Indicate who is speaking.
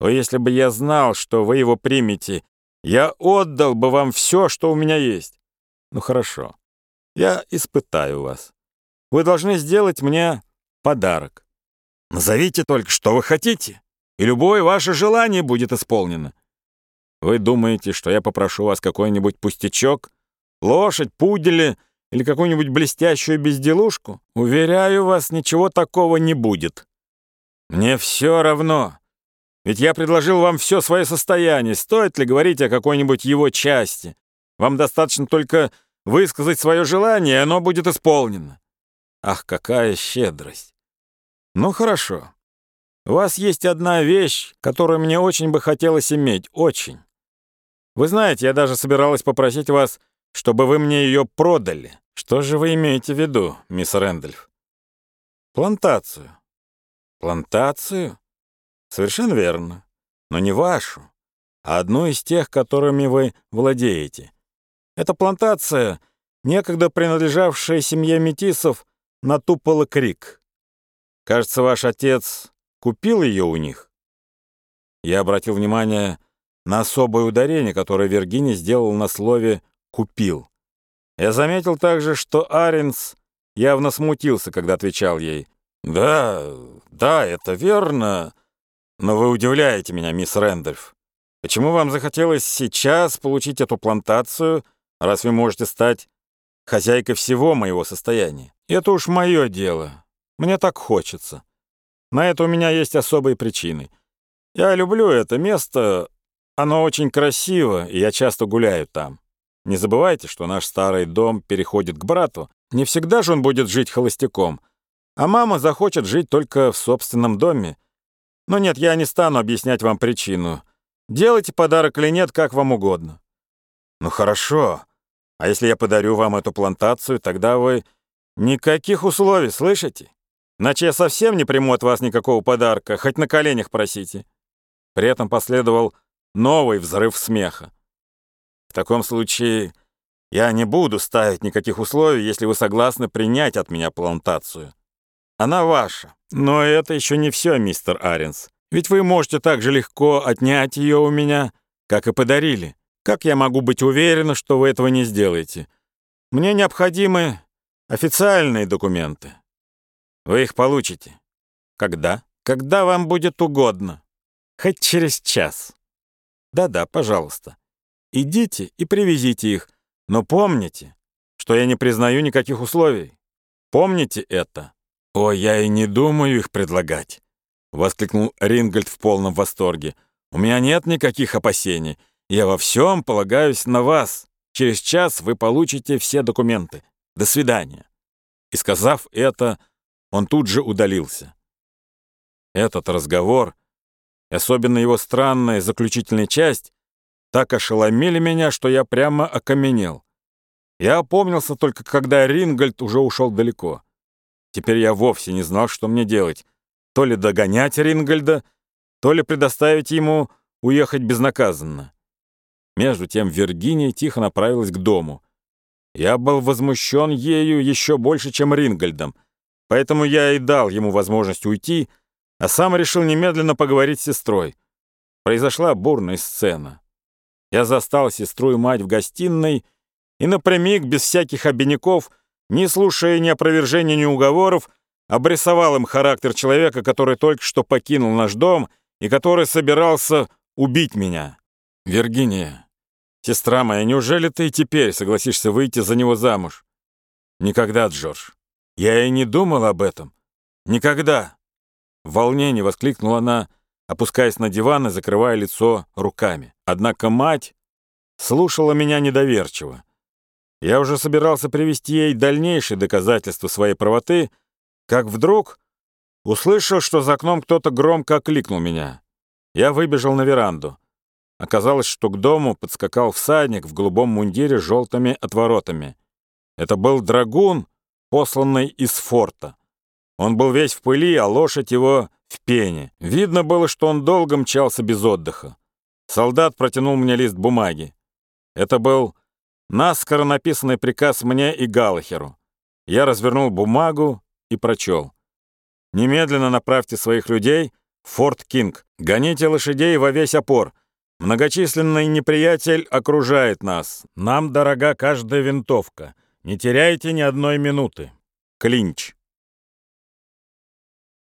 Speaker 1: О, если бы я знал, что вы его примете, я отдал бы вам все, что у меня есть. Ну хорошо, я испытаю вас. Вы должны сделать мне подарок. Назовите только, что вы хотите, и любое ваше желание будет исполнено. Вы думаете, что я попрошу вас какой-нибудь пустячок, лошадь, пудели или какую-нибудь блестящую безделушку? Уверяю вас, ничего такого не будет. Мне все равно. Ведь я предложил вам все свое состояние. Стоит ли говорить о какой-нибудь его части? Вам достаточно только высказать свое желание, и оно будет исполнено. Ах, какая щедрость! Ну, хорошо. У вас есть одна вещь, которую мне очень бы хотелось иметь, очень. Вы знаете, я даже собиралась попросить вас, чтобы вы мне ее продали. Что же вы имеете в виду, мисс Рэндольф? Плантацию. Плантацию? Совершенно верно. Но не вашу, а одну из тех, которыми вы владеете. Эта плантация, некогда принадлежавшая семье метисов, на Тупола Крик. Кажется, ваш отец купил ее у них. Я обратил внимание на особое ударение, которое Виргиния сделал на слове «купил». Я заметил также, что Аренс явно смутился, когда отвечал ей. «Да, да, это верно, но вы удивляете меня, мисс Рэндольф. Почему вам захотелось сейчас получить эту плантацию, раз вы можете стать хозяйкой всего моего состояния? Это уж мое дело. Мне так хочется. На это у меня есть особые причины. Я люблю это место, оно очень красиво, и я часто гуляю там. Не забывайте, что наш старый дом переходит к брату. Не всегда же он будет жить холостяком. А мама захочет жить только в собственном доме. Но нет, я не стану объяснять вам причину. Делайте подарок или нет, как вам угодно. Ну хорошо. А если я подарю вам эту плантацию, тогда вы... Никаких условий, слышите? Иначе я совсем не приму от вас никакого подарка, хоть на коленях просите. При этом последовал новый взрыв смеха. В таком случае я не буду ставить никаких условий, если вы согласны принять от меня плантацию. Она ваша. Но это еще не все, мистер Аренс. Ведь вы можете так же легко отнять ее у меня, как и подарили. Как я могу быть уверена, что вы этого не сделаете? Мне необходимы официальные документы. Вы их получите. Когда? Когда вам будет угодно. Хоть через час. Да-да, пожалуйста. Идите и привезите их. Но помните, что я не признаю никаких условий. Помните это. О, я и не думаю их предлагать. Воскликнул Рингольд в полном восторге. У меня нет никаких опасений. Я во всем полагаюсь на вас. Через час вы получите все документы. До свидания. И сказав это, он тут же удалился. Этот разговор, особенно его странная заключительная часть, так ошеломили меня, что я прямо окаменел. Я опомнился только, когда Рингольд уже ушел далеко. Теперь я вовсе не знал, что мне делать. То ли догонять Рингольда, то ли предоставить ему уехать безнаказанно. Между тем Виргиния тихо направилась к дому. Я был возмущен ею еще больше, чем Рингольдом, поэтому я и дал ему возможность уйти, а сам решил немедленно поговорить с сестрой. Произошла бурная сцена. Я застал сестру и мать в гостиной и напрямик, без всяких обиняков, не слушая ни опровержений, ни уговоров, обрисовал им характер человека, который только что покинул наш дом и который собирался убить меня. Виргиния, сестра моя, неужели ты и теперь согласишься выйти за него замуж? Никогда, Джордж. Я и не думал об этом. Никогда. В волнении воскликнула она, опускаясь на диван и закрывая лицо руками. Однако мать слушала меня недоверчиво. Я уже собирался привести ей дальнейшие доказательства своей правоты, как вдруг услышал, что за окном кто-то громко окликнул меня. Я выбежал на веранду. Оказалось, что к дому подскакал всадник в голубом мундире с желтыми отворотами. Это был драгун, посланный из форта. Он был весь в пыли, а лошадь его в пене. Видно было, что он долго мчался без отдыха. Солдат протянул мне лист бумаги. Это был наскоро написанный приказ мне и Галахеру. Я развернул бумагу и прочел. «Немедленно направьте своих людей в Форт Кинг. Гоните лошадей во весь опор. Многочисленный неприятель окружает нас. Нам дорога каждая винтовка. Не теряйте ни одной минуты. Клинч.